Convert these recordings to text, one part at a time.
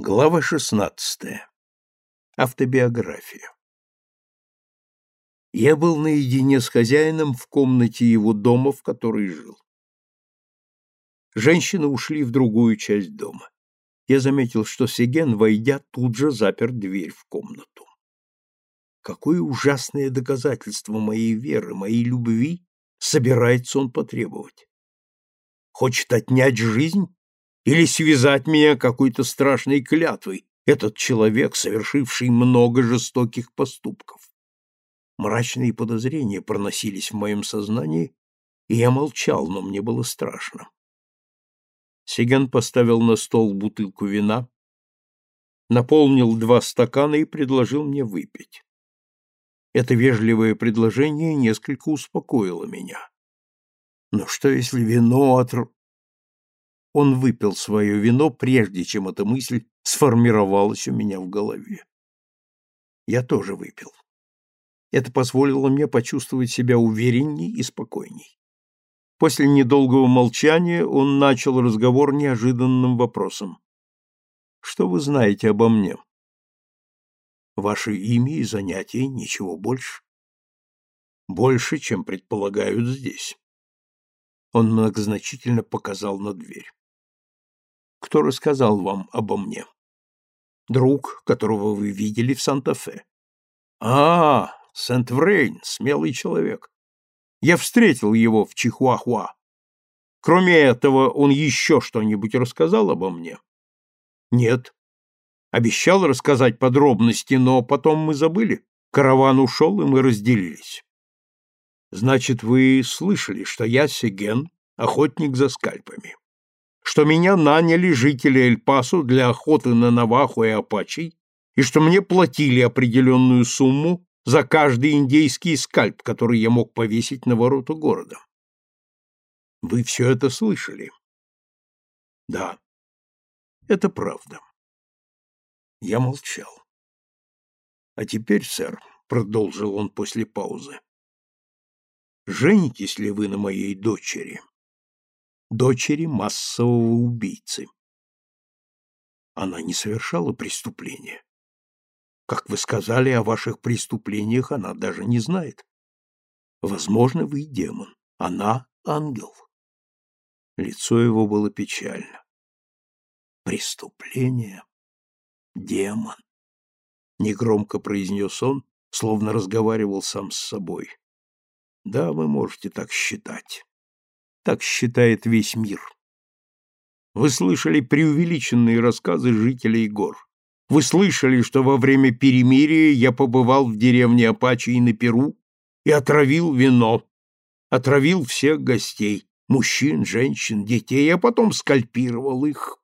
Глава шестнадцатая. Автобиография. Я был наедине с хозяином в комнате его дома, в которой жил. Женщины ушли в другую часть дома. Я заметил, что Сеген, войдя, тут же запер дверь в комнату. Какое ужасное доказательство моей веры, моей любви собирается он потребовать? Хочет отнять жизнь или связать меня какой-то страшной клятвой, этот человек, совершивший много жестоких поступков. Мрачные подозрения проносились в моем сознании, и я молчал, но мне было страшно. Сиган поставил на стол бутылку вина, наполнил два стакана и предложил мне выпить. Это вежливое предложение несколько успокоило меня. Но что, если вино от он выпил свое вино, прежде чем эта мысль сформировалась у меня в голове. Я тоже выпил. Это позволило мне почувствовать себя уверенней и спокойней. После недолгого молчания он начал разговор неожиданным вопросом. «Что вы знаете обо мне?» «Ваше имя и занятия, ничего больше». «Больше, чем предполагают здесь». Он многозначительно показал на дверь кто рассказал вам обо мне? Друг, которого вы видели в Санта-Фе. А, Сент-Врейн, смелый человек. Я встретил его в Чихуахуа. Кроме этого, он еще что-нибудь рассказал обо мне? Нет. Обещал рассказать подробности, но потом мы забыли. Караван ушел, и мы разделились. Значит, вы слышали, что я Сеген, охотник за скальпами что меня наняли жители Эль-Пасо для охоты на Наваху и Апачей, и что мне платили определенную сумму за каждый индейский скальп, который я мог повесить на ворота города. Вы все это слышали? Да, это правда. Я молчал. А теперь, сэр, — продолжил он после паузы, — женитесь ли вы на моей дочери? Дочери массового убийцы. Она не совершала преступления. Как вы сказали, о ваших преступлениях она даже не знает. Возможно, вы демон. Она — ангел. Лицо его было печально. Преступление? Демон. Негромко произнес он, словно разговаривал сам с собой. Да, вы можете так считать. Так считает весь мир. Вы слышали преувеличенные рассказы жителей гор. Вы слышали, что во время перемирия я побывал в деревне Апачи на Перу и отравил вино, отравил всех гостей, мужчин, женщин, детей, а потом скальпировал их.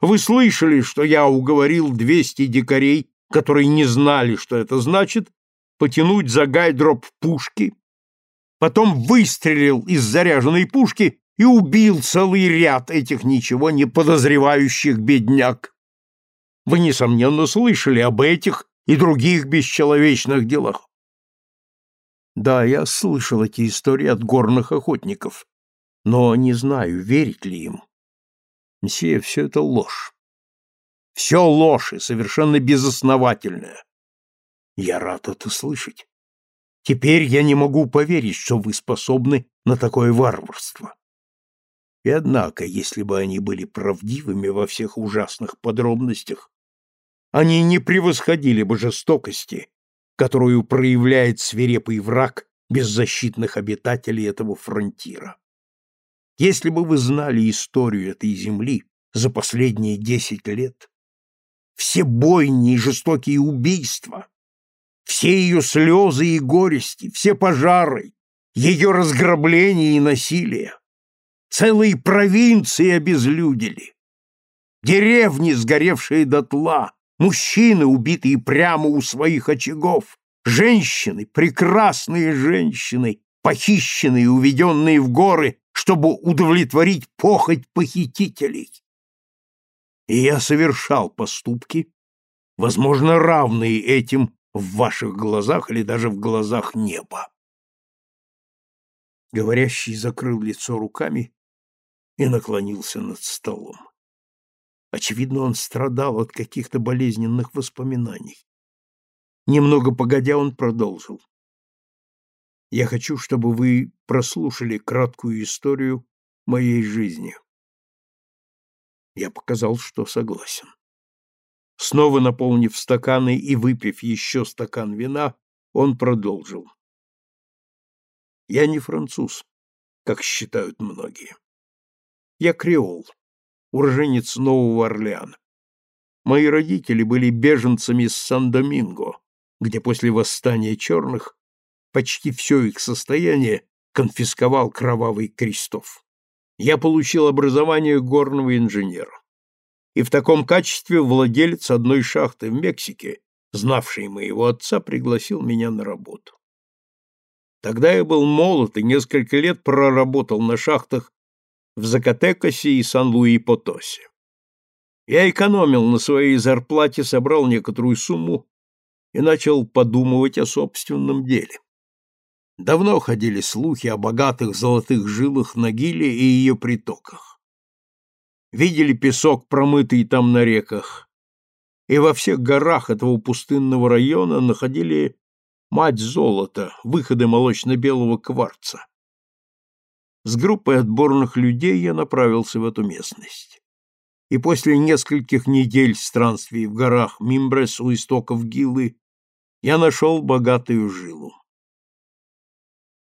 Вы слышали, что я уговорил двести дикарей, которые не знали, что это значит, потянуть за гайдроп пушки потом выстрелил из заряженной пушки и убил целый ряд этих ничего не подозревающих бедняк. Вы, несомненно, слышали об этих и других бесчеловечных делах. Да, я слышал эти истории от горных охотников, но не знаю, верить ли им. Мсье, все это ложь. Все ложь и совершенно безосновательная. Я рад это слышать. Теперь я не могу поверить, что вы способны на такое варварство. И однако, если бы они были правдивыми во всех ужасных подробностях, они не превосходили бы жестокости, которую проявляет свирепый враг беззащитных обитателей этого фронтира. Если бы вы знали историю этой земли за последние десять лет, все бойни и жестокие убийства, все ее слезы и горести, все пожары, ее разграбления и насилие. Целые провинции обезлюдили. Деревни, сгоревшие дотла, мужчины, убитые прямо у своих очагов, женщины, прекрасные женщины, похищенные, уведенные в горы, чтобы удовлетворить похоть похитителей. И я совершал поступки, возможно, равные этим в ваших глазах или даже в глазах неба. Говорящий закрыл лицо руками и наклонился над столом. Очевидно, он страдал от каких-то болезненных воспоминаний. Немного погодя, он продолжил. «Я хочу, чтобы вы прослушали краткую историю моей жизни». Я показал, что согласен. Снова наполнив стаканы и выпив еще стакан вина, он продолжил. «Я не француз, как считают многие. Я креол, уроженец Нового Орлеана. Мои родители были беженцами из Сан-Доминго, где после восстания черных почти все их состояние конфисковал кровавый Крестов. Я получил образование горного инженера. И в таком качестве владелец одной шахты в Мексике, знавший моего отца, пригласил меня на работу. Тогда я был молод и несколько лет проработал на шахтах в Закатекасе и Сан-Луи-Потосе. Я экономил на своей зарплате, собрал некоторую сумму и начал подумывать о собственном деле. Давно ходили слухи о богатых золотых жилах на Гиле и ее притоках. Видели песок, промытый там на реках, и во всех горах этого пустынного района находили мать золота, выходы молочно-белого кварца. С группой отборных людей я направился в эту местность. И после нескольких недель странствий в горах Мимбрес у истоков Гилы я нашел богатую жилу.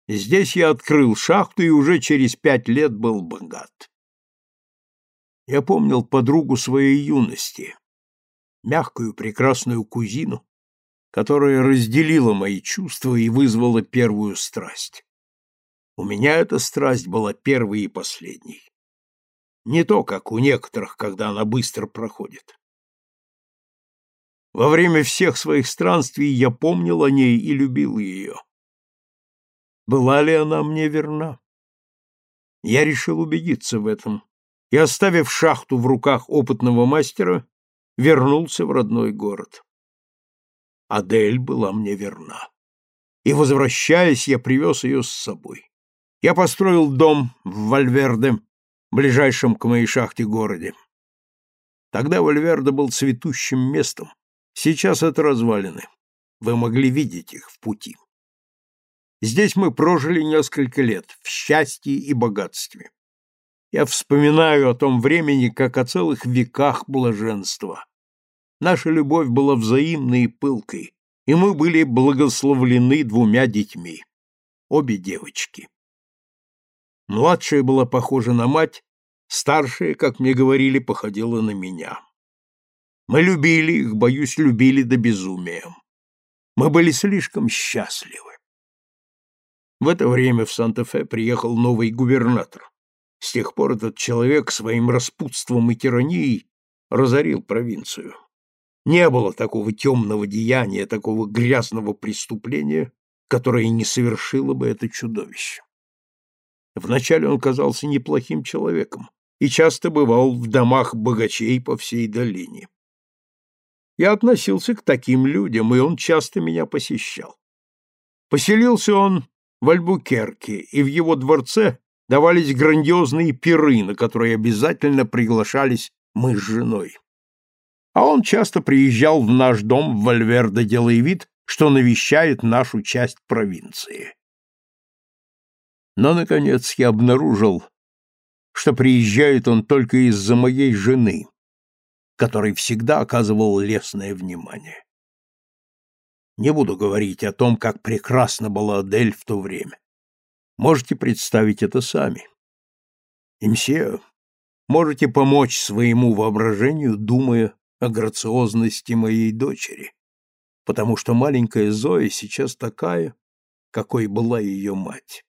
Здесь я открыл шахту и уже через пять лет был богат. Я помнил подругу своей юности, мягкую прекрасную кузину, которая разделила мои чувства и вызвала первую страсть. У меня эта страсть была первой и последней. Не то, как у некоторых, когда она быстро проходит. Во время всех своих странствий я помнил о ней и любил ее. Была ли она мне верна? Я решил убедиться в этом и, оставив шахту в руках опытного мастера, вернулся в родной город. Адель была мне верна. И, возвращаясь, я привез ее с собой. Я построил дом в Вальверде, ближайшем к моей шахте городе. Тогда Вальверде был цветущим местом. Сейчас это развалины. Вы могли видеть их в пути. Здесь мы прожили несколько лет в счастье и богатстве. Я вспоминаю о том времени, как о целых веках блаженства. Наша любовь была взаимной и пылкой, и мы были благословлены двумя детьми. Обе девочки. Младшая была похожа на мать, старшая, как мне говорили, походила на меня. Мы любили их, боюсь, любили до безумия. Мы были слишком счастливы. В это время в Санта-Фе приехал новый губернатор. С тех пор этот человек своим распутством и тиранией разорил провинцию. Не было такого темного деяния, такого грязного преступления, которое не совершило бы это чудовище. Вначале он казался неплохим человеком и часто бывал в домах богачей по всей долине. Я относился к таким людям, и он часто меня посещал. Поселился он в Альбукерке, и в его дворце давались грандиозные пиры, на которые обязательно приглашались мы с женой. А он часто приезжал в наш дом в Вальверде, делая вид, что навещает нашу часть провинции. Но, наконец, я обнаружил, что приезжает он только из-за моей жены, которой всегда оказывал лестное внимание. Не буду говорить о том, как прекрасна была Адель в то время. Можете представить это сами. И, мсье, можете помочь своему воображению, думая о грациозности моей дочери, потому что маленькая Зоя сейчас такая, какой была ее мать.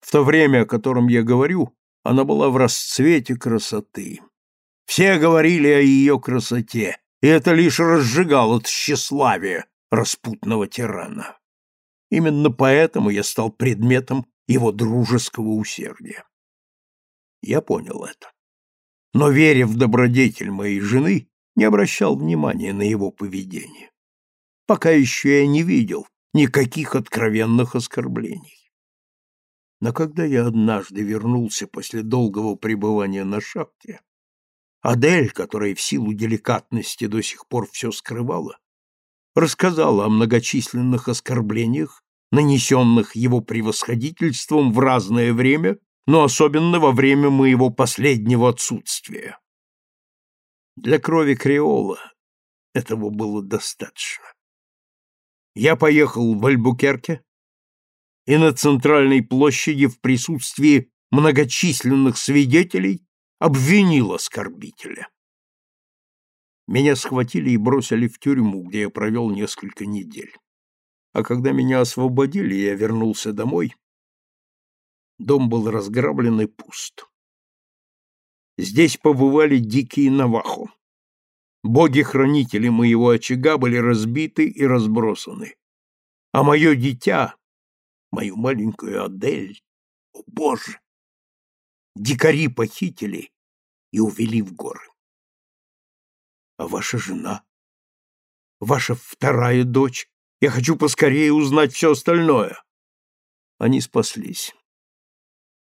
В то время, о котором я говорю, она была в расцвете красоты. Все говорили о ее красоте, и это лишь разжигало тщеславие распутного тирана. Именно поэтому я стал предметом его дружеского усердия. Я понял это. Но, веря в добродетель моей жены, не обращал внимания на его поведение. Пока еще я не видел никаких откровенных оскорблений. Но когда я однажды вернулся после долгого пребывания на шахте, Адель, которая в силу деликатности до сих пор все скрывала, рассказала о многочисленных оскорблениях, нанесенных его превосходительством в разное время, но особенно во время моего последнего отсутствия. Для крови Креола этого было достаточно. Я поехал в Альбукерке и на центральной площади в присутствии многочисленных свидетелей обвинил оскорбителя. Меня схватили и бросили в тюрьму, где я провел несколько недель. А когда меня освободили, я вернулся домой. Дом был разграблен и пуст. Здесь побывали дикие навахо. Боги-хранители моего очага были разбиты и разбросаны. А мое дитя, мою маленькую Адель, о боже! Дикари похитили и увели в горы. А ваша жена? Ваша вторая дочь? Я хочу поскорее узнать все остальное. Они спаслись.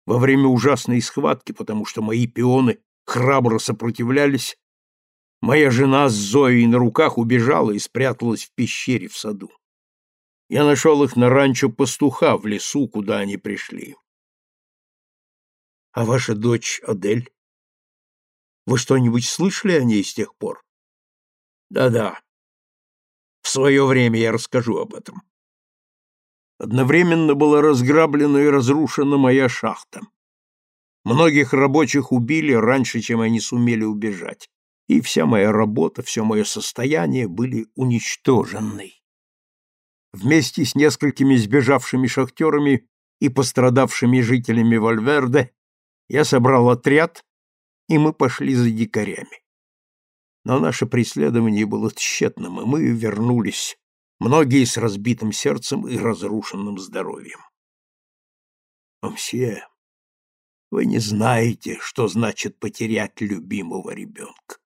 Во время ужасной схватки, потому что мои пионы храбро сопротивлялись, моя жена с Зоей на руках убежала и спряталась в пещере в саду. Я нашел их на ранчо пастуха в лесу, куда они пришли. А ваша дочь Адель? Вы что-нибудь слышали о ней с тех пор? Да-да. В свое время я расскажу об этом. Одновременно была разграблена и разрушена моя шахта. Многих рабочих убили раньше, чем они сумели убежать, и вся моя работа, все мое состояние были уничтожены. Вместе с несколькими сбежавшими шахтерами и пострадавшими жителями Вальверде я собрал отряд, и мы пошли за дикарями. Но наше преследование было тщетным, и мы вернулись, многие с разбитым сердцем и разрушенным здоровьем. Мсье, вы не знаете, что значит потерять любимого ребенка.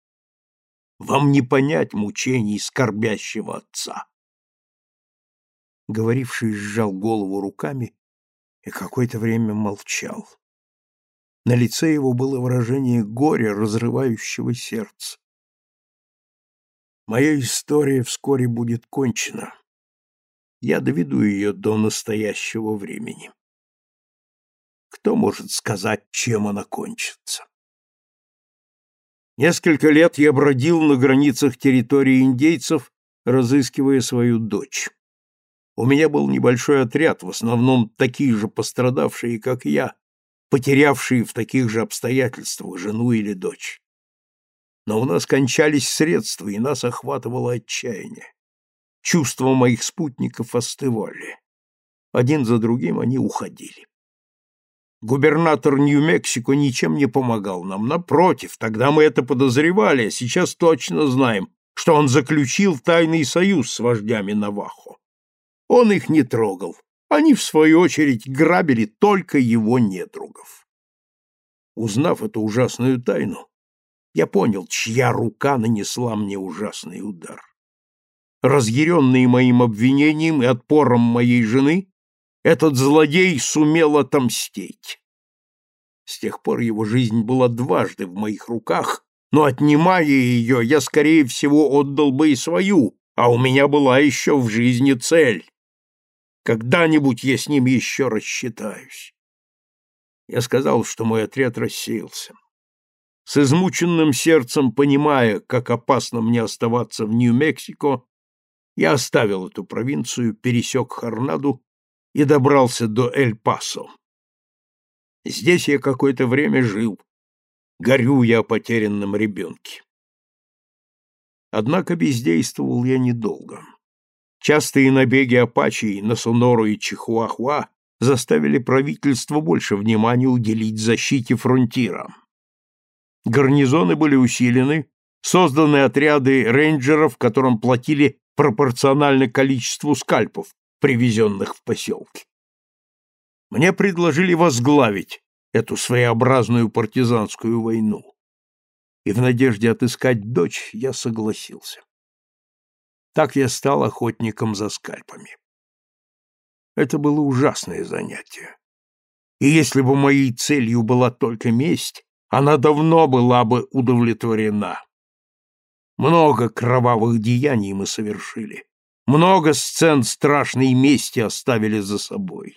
Вам не понять мучений скорбящего отца. Говоривший сжал голову руками и какое-то время молчал. На лице его было выражение горя, разрывающего сердце. Моя история вскоре будет кончена. Я доведу ее до настоящего времени. Кто может сказать, чем она кончится? Несколько лет я бродил на границах территории индейцев, разыскивая свою дочь. У меня был небольшой отряд, в основном такие же пострадавшие, как я, потерявшие в таких же обстоятельствах жену или дочь но у нас кончались средства, и нас охватывало отчаяние. Чувства моих спутников остывали. Один за другим они уходили. Губернатор Нью-Мексико ничем не помогал нам. Напротив, тогда мы это подозревали, а сейчас точно знаем, что он заключил тайный союз с вождями Навахо. Он их не трогал. Они, в свою очередь, грабили только его недругов. Узнав эту ужасную тайну, я понял, чья рука нанесла мне ужасный удар. Разъяренный моим обвинением и отпором моей жены, этот злодей сумел отомстить. С тех пор его жизнь была дважды в моих руках, но, отнимая ее, я, скорее всего, отдал бы и свою, а у меня была еще в жизни цель. Когда-нибудь я с ним еще рассчитаюсь. Я сказал, что мой отряд рассеялся. С измученным сердцем, понимая, как опасно мне оставаться в Нью-Мексико, я оставил эту провинцию, пересек Хорнаду и добрался до Эль-Пасо. Здесь я какое-то время жил, горю я о потерянном ребенке. Однако бездействовал я недолго. Частые набеги апачей на Сонору и Чихуахуа заставили правительство больше внимания уделить защите фронтира. Гарнизоны были усилены, созданы отряды рейнджеров, которым платили пропорционально количеству скальпов, привезенных в поселки. Мне предложили возглавить эту своеобразную партизанскую войну, и в надежде отыскать дочь я согласился. Так я стал охотником за скальпами. Это было ужасное занятие. И если бы моей целью была только месть, она давно была бы удовлетворена. Много кровавых деяний мы совершили, много сцен страшной мести оставили за собой.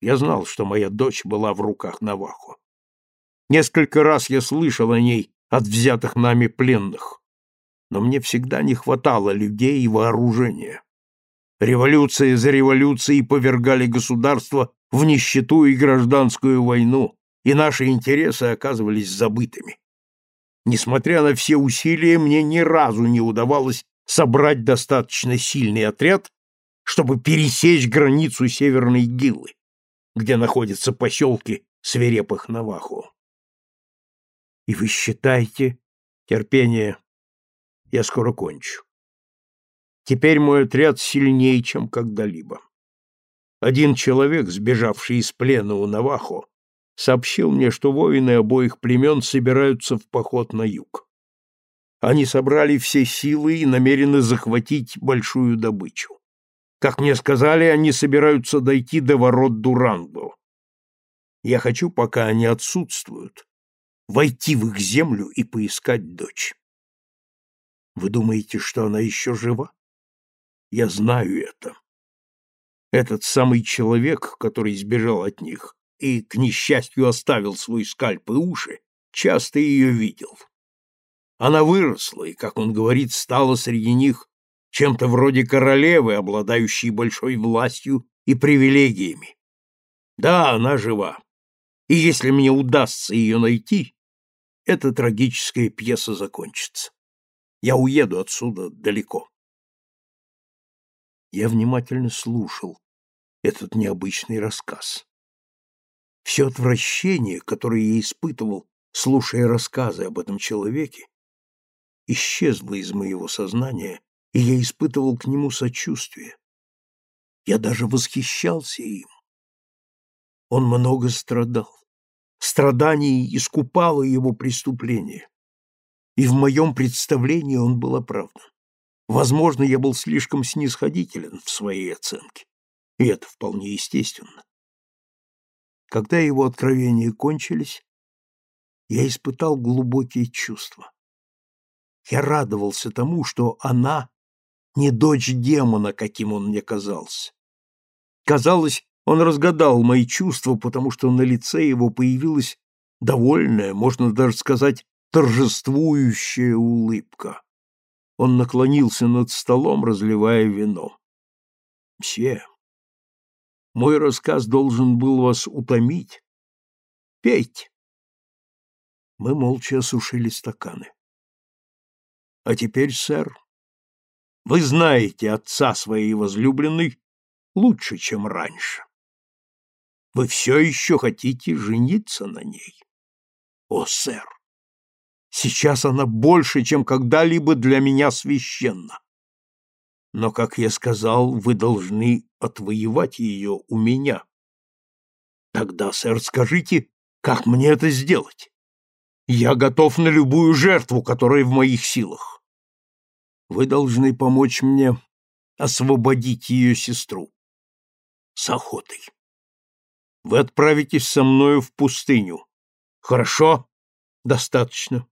Я знал, что моя дочь была в руках Навахо. Несколько раз я слышал о ней от взятых нами пленных, но мне всегда не хватало людей и вооружения. Революции за революцией повергали государство в нищету и гражданскую войну, и наши интересы оказывались забытыми. Несмотря на все усилия, мне ни разу не удавалось собрать достаточно сильный отряд, чтобы пересечь границу Северной Гиллы, где находятся поселки свирепых Навахо. И вы считаете терпение? Я скоро кончу. Теперь мой отряд сильнее, чем когда-либо. Один человек, сбежавший из плена у Навахо, сообщил мне, что воины обоих племен собираются в поход на юг. Они собрали все силы и намерены захватить большую добычу. Как мне сказали, они собираются дойти до ворот Дуранго. Я хочу, пока они отсутствуют, войти в их землю и поискать дочь. Вы думаете, что она еще жива? Я знаю это. Этот самый человек, который сбежал от них и, к несчастью, оставил свой скальп и уши, часто ее видел. Она выросла и, как он говорит, стала среди них чем-то вроде королевы, обладающей большой властью и привилегиями. Да, она жива. И если мне удастся ее найти, эта трагическая пьеса закончится. Я уеду отсюда далеко. Я внимательно слушал этот необычный рассказ. Все отвращение, которое я испытывал, слушая рассказы об этом человеке, исчезло из моего сознания, и я испытывал к нему сочувствие. Я даже восхищался им. Он много страдал. Страдание искупало его преступление. И в моем представлении он был оправдан. Возможно, я был слишком снисходителен в своей оценке, и это вполне естественно. Когда его откровения кончились, я испытал глубокие чувства. Я радовался тому, что она не дочь демона, каким он мне казался. Казалось, он разгадал мои чувства, потому что на лице его появилась довольная, можно даже сказать, торжествующая улыбка. Он наклонился над столом, разливая вино. «Мсье, мой рассказ должен был вас утомить. Пейте!» Мы молча осушили стаканы. «А теперь, сэр, вы знаете отца своей возлюбленной лучше, чем раньше. Вы все еще хотите жениться на ней? О, сэр! Сейчас она больше, чем когда-либо для меня священна. Но, как я сказал, вы должны отвоевать ее у меня. Тогда, сэр, скажите, как мне это сделать? Я готов на любую жертву, которая в моих силах. Вы должны помочь мне освободить ее сестру. С охотой. Вы отправитесь со мною в пустыню. Хорошо? Достаточно.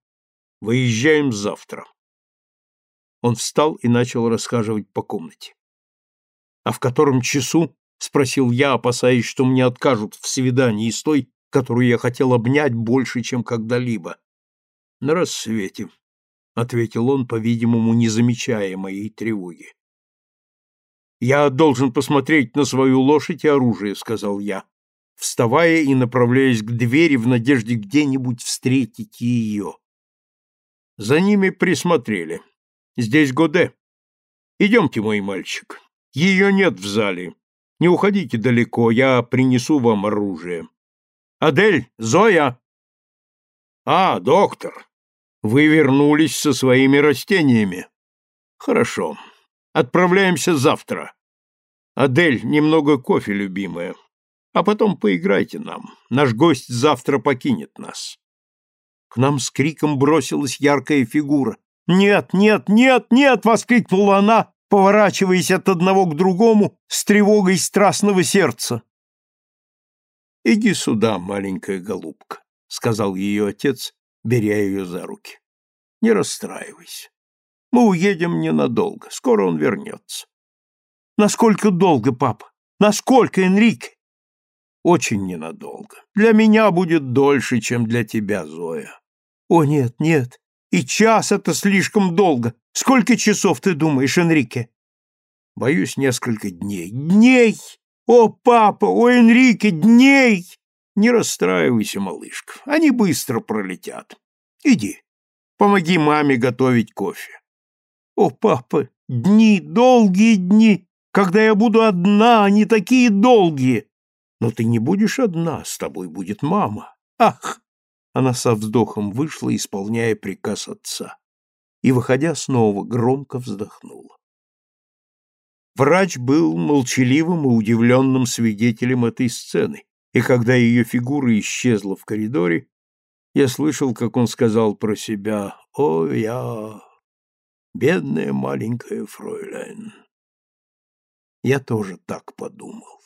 Выезжаем завтра. Он встал и начал расхаживать по комнате. А в котором часу? спросил я, опасаясь, что мне откажут в свидании с той, которую я хотел обнять больше, чем когда-либо. На рассвете, ответил он, по-видимому, не замечая моей тревоги. Я должен посмотреть на свою лошадь и оружие, сказал я, вставая и направляясь к двери в надежде где-нибудь встретить ее. За ними присмотрели. Здесь Годе. Идемте, мой мальчик. Ее нет в зале. Не уходите далеко, я принесу вам оружие. Адель, Зоя! А, доктор, вы вернулись со своими растениями. Хорошо. Отправляемся завтра. Адель, немного кофе, любимая. А потом поиграйте нам. Наш гость завтра покинет нас. К нам с криком бросилась яркая фигура. «Нет, нет, нет, нет!» — воскликнула она, поворачиваясь от одного к другому с тревогой страстного сердца. «Иди сюда, маленькая голубка», сказал ее отец, беря ее за руки. Не расстраивайся. Мы уедем ненадолго, скоро он вернется. Насколько долго, папа? Насколько, Энрике? Очень ненадолго. Для меня будет дольше, чем для тебя, Зоя. О, нет, нет. И час это слишком долго. Сколько часов ты думаешь, Энрике? Боюсь, несколько дней. Дней! О, папа, о, Энрике, дней! Не расстраивайся, малышка. Они быстро пролетят. Иди, помоги маме готовить кофе. О, папа, дни, долгие дни, когда я буду одна, они такие долгие. Но ты не будешь одна, с тобой будет мама. Ах! Она со вздохом вышла, исполняя приказ отца, и, выходя снова, громко вздохнула. Врач был молчаливым и удивленным свидетелем этой сцены, и когда ее фигура исчезла в коридоре, я слышал, как он сказал про себя «О, я, бедная маленькая фройляйн». Я тоже так подумал.